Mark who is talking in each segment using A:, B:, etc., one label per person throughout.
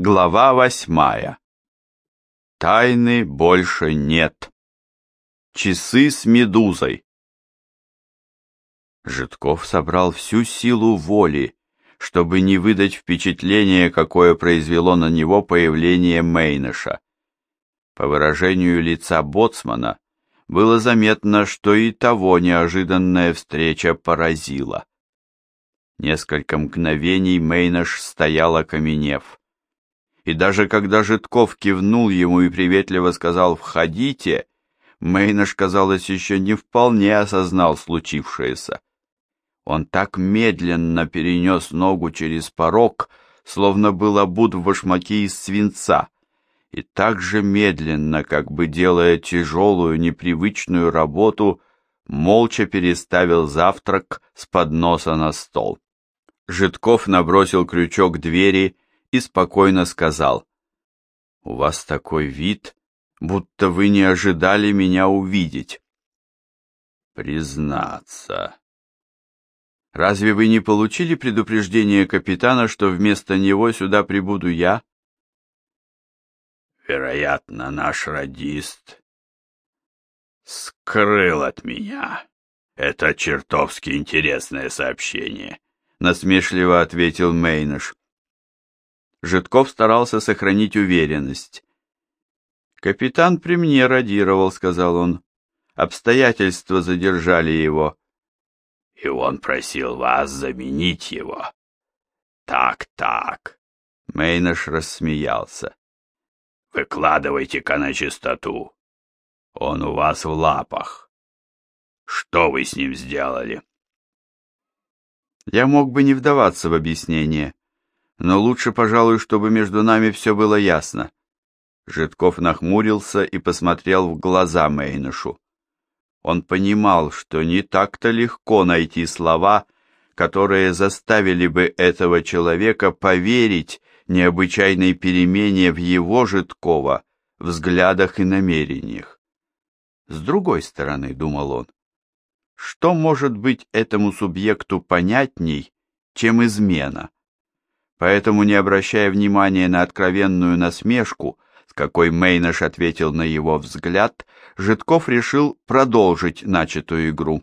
A: Глава восьмая. Тайны больше нет. Часы с медузой. Житков собрал всю силу воли, чтобы не выдать впечатление, какое произвело на него появление Мейныша. По выражению лица боцмана было заметно, что и того неожиданная встреча поразила. Несколько мгновений Мейнаш стоял окаменев и даже когда Житков кивнул ему и приветливо сказал «Входите», Мейнаш, казалось, еще не вполне осознал случившееся. Он так медленно перенес ногу через порог, словно был обут в башмаки из свинца, и так же медленно, как бы делая тяжелую, непривычную работу, молча переставил завтрак с подноса на стол. Житков набросил крючок двери и спокойно сказал, «У вас такой вид, будто вы не ожидали меня увидеть». «Признаться». «Разве вы не получили предупреждение капитана, что вместо него сюда прибуду я?»
B: «Вероятно, наш радист скрыл от меня. Это чертовски интересное сообщение», — насмешливо ответил Мейнаш. Житков старался сохранить уверенность. «Капитан при мне радировал», — сказал он. «Обстоятельства задержали его». «И он просил вас заменить его». «Так, так».
A: Мейнаш рассмеялся.
B: «Выкладывайте-ка на чистоту. Он у вас в лапах. Что вы с ним сделали?»
A: Я мог бы не вдаваться в объяснение но лучше, пожалуй, чтобы между нами все было ясно. Житков нахмурился и посмотрел в глаза Мейнышу. Он понимал, что не так-то легко найти слова, которые заставили бы этого человека поверить необычайной перемене в его Житкова взглядах и намерениях. С другой стороны, думал он, что может быть этому субъекту понятней, чем измена? Поэтому, не обращая внимания на откровенную насмешку, с какой Мейнаш ответил на его взгляд, Житков решил продолжить начатую игру.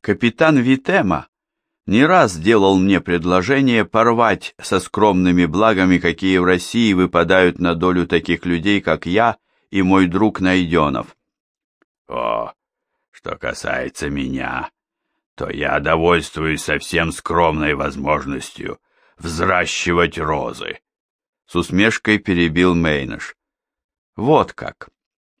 A: Капитан Витема не раз делал мне предложение порвать со скромными благами, какие в России выпадают на долю таких людей, как я и мой друг Найденов.
B: О, что касается меня, то я довольствуюсь совсем скромной возможностью — взращивать розы.
A: С усмешкой перебил Мейнаш. Вот как.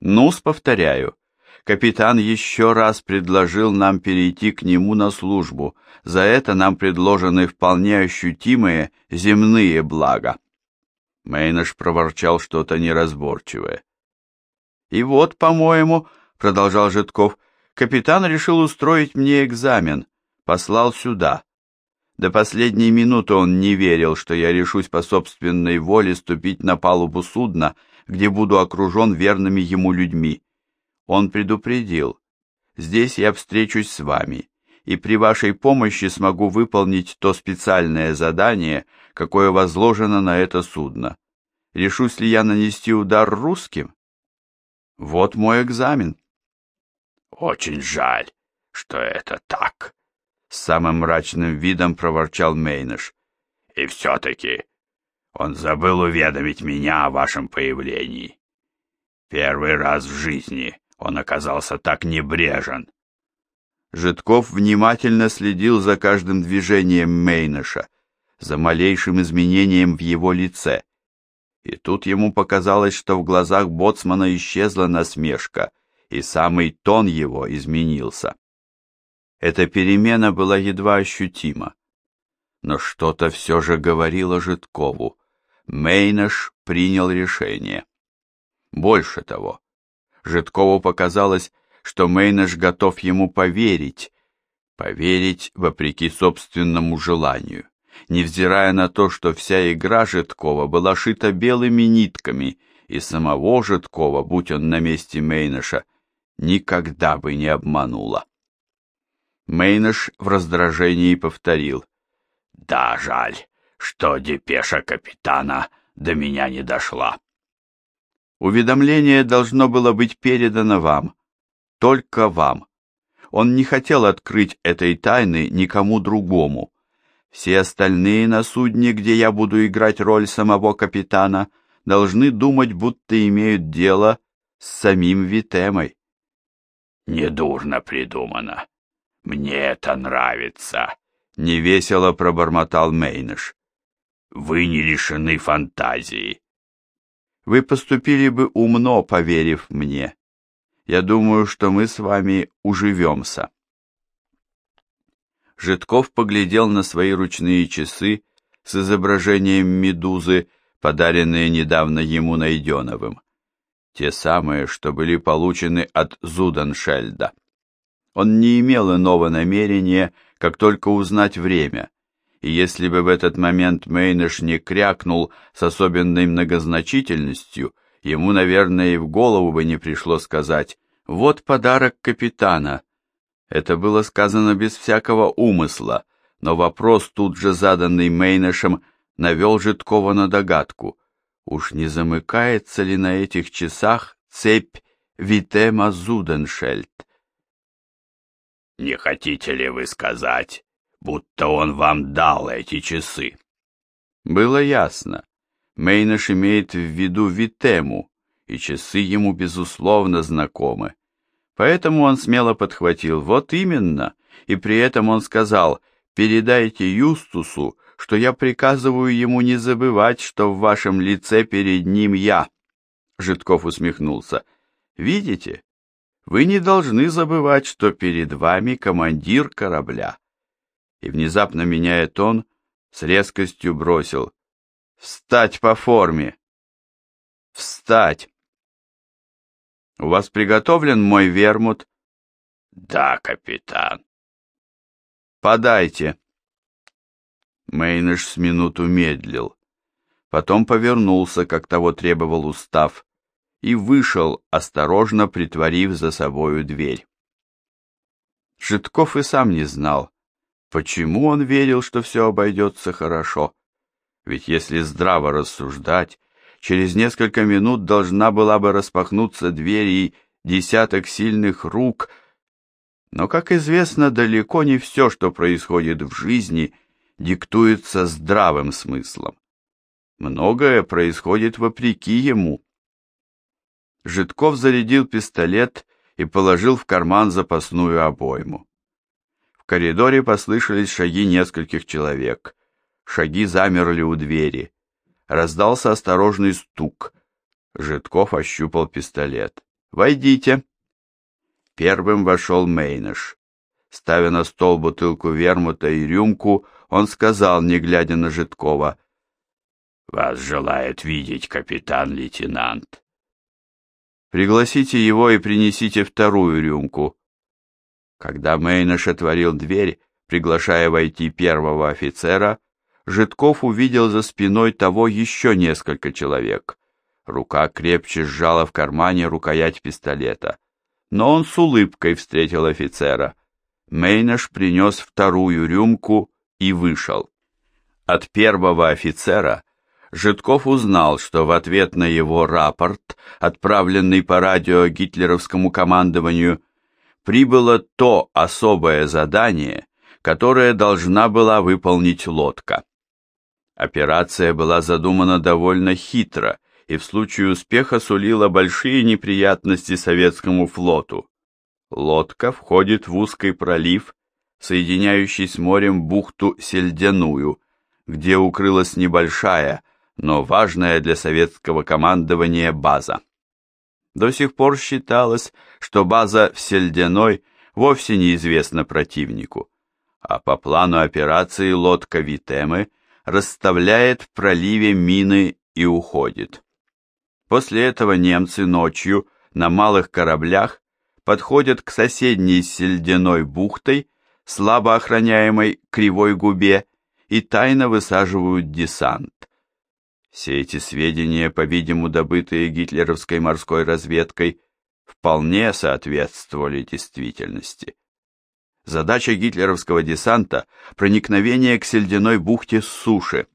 A: Ну-с, повторяю. Капитан еще раз предложил нам перейти к нему на службу. За это нам предложены вполне ощутимые земные блага. Мейнаш проворчал что-то неразборчивое. И вот, по-моему, продолжал Житков, капитан решил устроить мне экзамен, послал сюда. До последней минуты он не верил, что я решусь по собственной воле ступить на палубу судна, где буду окружен верными ему людьми. Он предупредил, здесь я встречусь с вами, и при вашей помощи смогу выполнить то специальное задание, какое возложено на это судно. Решусь ли я нанести удар русским? Вот мой экзамен.
B: Очень жаль, что это так,
A: с самым мрачным видом проворчал Мейныш.
B: И все-таки он забыл уведомить меня о вашем появлении. Первый раз в жизни он оказался так небрежен.
A: Житков внимательно следил за каждым движением Мейныша, за малейшим изменением в его лице. И тут ему показалось, что в глазах боцмана исчезла насмешка, и самый тон его изменился. Эта перемена была едва ощутима. Но что-то все же говорило Житкову. Мейнаш принял решение. Больше того, Житкову показалось, что Мейнаш готов ему поверить, поверить вопреки собственному желанию, невзирая на то, что вся игра Житкова была шита белыми нитками, и самого Житкова, будь он на месте Мейнаша, никогда бы не обманула. Мейнаш в раздражении повторил.
B: «Да, жаль, что депеша капитана до меня не дошла.
A: Уведомление должно было быть передано вам, только вам. Он не хотел открыть этой тайны никому другому. Все остальные на судне, где я буду играть роль самого капитана, должны думать, будто имеют дело с самим Витемой.
B: Недурно придумано. Мне это нравится, —
A: невесело пробормотал Мейныш.
B: Вы не лишены фантазии.
A: Вы поступили бы умно, поверив мне. Я думаю, что мы с вами уживемся. Житков поглядел на свои ручные часы с изображением медузы, подаренные недавно ему Найденовым. Те самые, что были получены от Зуденшельда. Он не имел иного намерения, как только узнать время, и если бы в этот момент Мейнеш не крякнул с особенной многозначительностью, ему, наверное, и в голову бы не пришло сказать «Вот подарок капитана». Это было сказано без всякого умысла, но вопрос, тут же заданный Мейнешем, навел Житкова на догадку. Уж не замыкается ли на этих часах цепь Витема Зуденшельд?
B: «Не хотите ли вы сказать, будто он вам дал эти часы?»
A: Было ясно. Мейнеш имеет в виду Витему, и часы ему, безусловно, знакомы. Поэтому он смело подхватил «Вот именно», и при этом он сказал «Передайте Юстусу, что я приказываю ему не забывать, что в вашем лице перед ним я». Житков усмехнулся. «Видите, вы не должны забывать, что перед вами командир корабля» и, внезапно меняя тон, с резкостью бросил «Встать по форме! Встать!» «У вас приготовлен мой вермут?»
B: «Да, капитан».
A: «Подайте». Мейныш с минуту медлил, потом повернулся, как того требовал устав, и вышел, осторожно притворив за собою дверь. Житков и сам не знал, Почему он верил, что все обойдется хорошо? Ведь если здраво рассуждать, через несколько минут должна была бы распахнуться дверь и десяток сильных рук. Но, как известно, далеко не все, что происходит в жизни, диктуется здравым смыслом. Многое происходит вопреки ему. Житков зарядил пистолет и положил в карман запасную обойму коридоре послышались шаги нескольких человек. Шаги замерли у двери. Раздался осторожный стук. Житков ощупал пистолет. «Войдите!» Первым вошел Мейнеш. Ставя на стол бутылку вермута и рюмку, он сказал, не глядя на Житкова,
B: «Вас желает видеть капитан-лейтенант».
A: «Пригласите его и принесите вторую рюмку», когда Мейнеш отворил дверь, приглашая войти первого офицера, Житков увидел за спиной того еще несколько человек. Рука крепче сжала в кармане рукоять пистолета. Но он с улыбкой встретил офицера. Мейнеш принес вторую рюмку и вышел. От первого офицера Житков узнал, что в ответ на его рапорт, отправленный по радио гитлеровскому командованию, прибыло то особое задание, которое должна была выполнить лодка. Операция была задумана довольно хитро и в случае успеха сулила большие неприятности советскому флоту. Лодка входит в узкий пролив, соединяющий с морем бухту Сельдяную, где укрылась небольшая, но важная для советского командования база. До сих пор считалось, что база в Сельдяной вовсе неизвестна противнику, а по плану операции лодка Витемы расставляет в проливе мины и уходит. После этого немцы ночью на малых кораблях подходят к соседней Сельдяной бухтой, слабо охраняемой Кривой губе, и тайно высаживают десант. Все эти сведения, по-видимому, добытые гитлеровской морской разведкой, вполне соответствовали действительности. Задача гитлеровского десанта – проникновение к Сельдяной бухте с суши.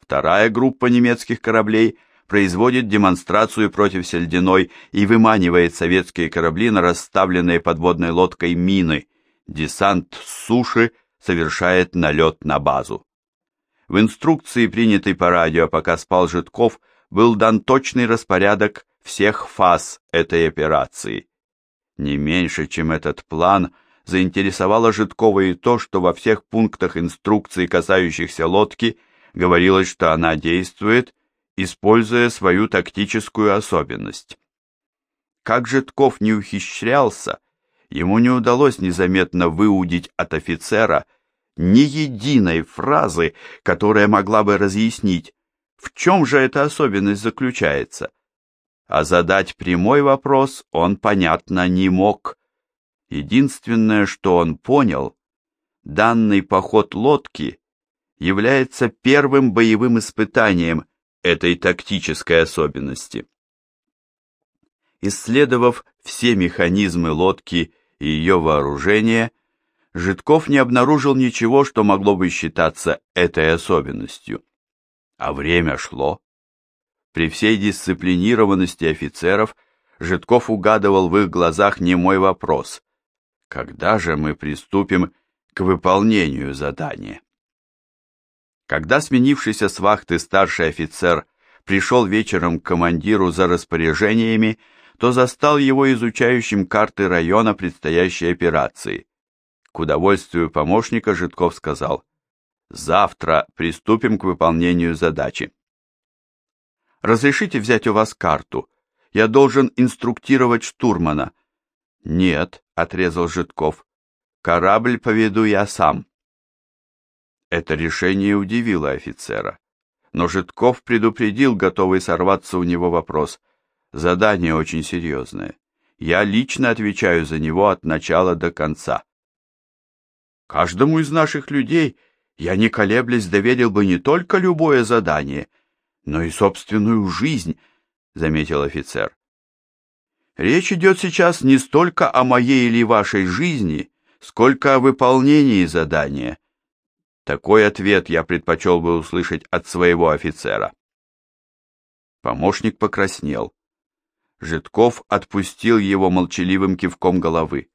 A: Вторая группа немецких кораблей производит демонстрацию против Сельдиной и выманивает советские корабли на расставленные подводной лодкой мины. Десант с суши совершает налет на базу. В инструкции, принятой по радио, пока спал Житков, был дан точный распорядок всех фаз этой операции. Не меньше, чем этот план, заинтересовало Житкова и то, что во всех пунктах инструкции, касающихся лодки, говорилось, что она действует, используя свою тактическую особенность. Как Житков не ухищрялся, ему не удалось незаметно выудить от офицера ни единой фразы, которая могла бы разъяснить, в чем же эта особенность заключается. А задать прямой вопрос он, понятно, не мог. Единственное, что он понял, данный поход лодки является первым боевым испытанием этой тактической особенности. Исследовав все механизмы лодки и ее вооружение, Житков не обнаружил ничего, что могло бы считаться этой особенностью. А время шло. При всей дисциплинированности офицеров Житков угадывал в их глазах немой вопрос. Когда же мы приступим к выполнению задания? Когда сменившийся с вахты старший офицер пришел вечером к командиру за распоряжениями, то застал его изучающим карты района предстоящей операции. Удовольствию помощника Житков сказал, «Завтра приступим к выполнению задачи». «Разрешите взять у вас карту? Я должен инструктировать штурмана». «Нет», — отрезал Житков, «корабль поведу я сам». Это решение удивило офицера. Но Житков предупредил, готовый сорваться у него вопрос. Задание очень серьезное. Я лично отвечаю за него от начала до конца. Каждому из наших людей я не колеблясь доверил бы не только любое задание, но и собственную жизнь, заметил офицер. Речь идет сейчас не столько о моей или вашей жизни, сколько о выполнении задания. Такой ответ я предпочел бы услышать от своего офицера. Помощник покраснел. Житков отпустил его молчаливым кивком головы.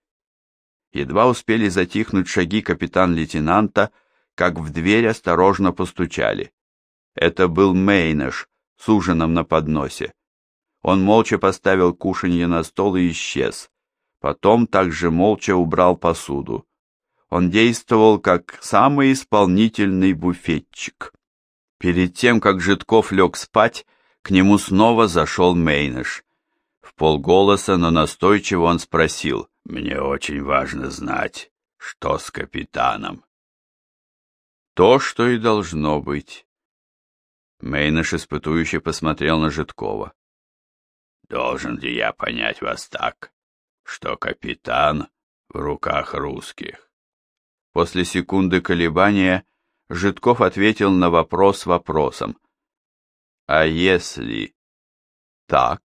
A: Едва успели затихнуть шаги капитан-лейтенанта, как в дверь осторожно постучали. Это был Мейнеш с ужином на подносе. Он молча поставил кушанье на стол и исчез. Потом также молча убрал посуду. Он действовал как самый исполнительный буфетчик. Перед тем, как Житков лег спать, к нему снова зашел Мейнеш. В полголоса, но настойчиво он спросил, «Мне очень важно знать, что с капитаном». «То, что и должно быть». Мейнеш испытующе посмотрел на Житкова. «Должен ли я понять вас так, что капитан в руках русских?» После секунды колебания Житков ответил на вопрос вопросом. «А если так?»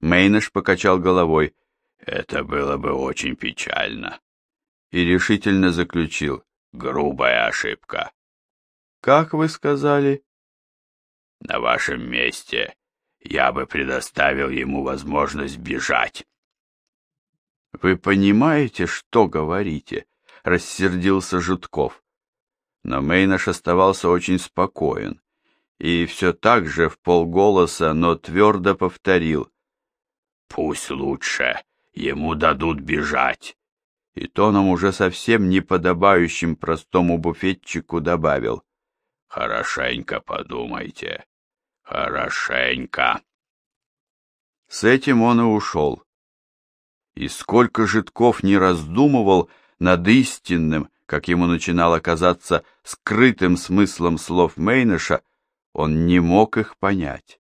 A: Мейнеш покачал головой. Это было бы очень печально. И решительно заключил. Грубая ошибка. Как вы сказали? На вашем месте я бы предоставил ему возможность бежать. Вы понимаете, что говорите? Рассердился Жутков. Но Мейнаш оставался очень спокоен и все так же в полголоса, но твердо повторил. Пусть лучше ему дадут бежать. И тоном уже совсем неподобающим простому буфетчику добавил. Хорошенько подумайте. Хорошенько. С этим он и ушел. И сколько Житков не раздумывал над истинным, как ему начинало казаться, скрытым смыслом слов Мейнеша, он не мог их понять.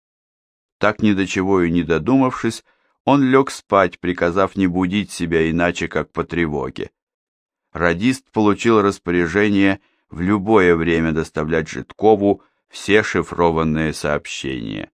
A: Так ни до чего и не додумавшись, он лег спать, приказав не будить себя иначе, как по тревоге. Радист получил распоряжение в любое время доставлять Житкову все шифрованные сообщения.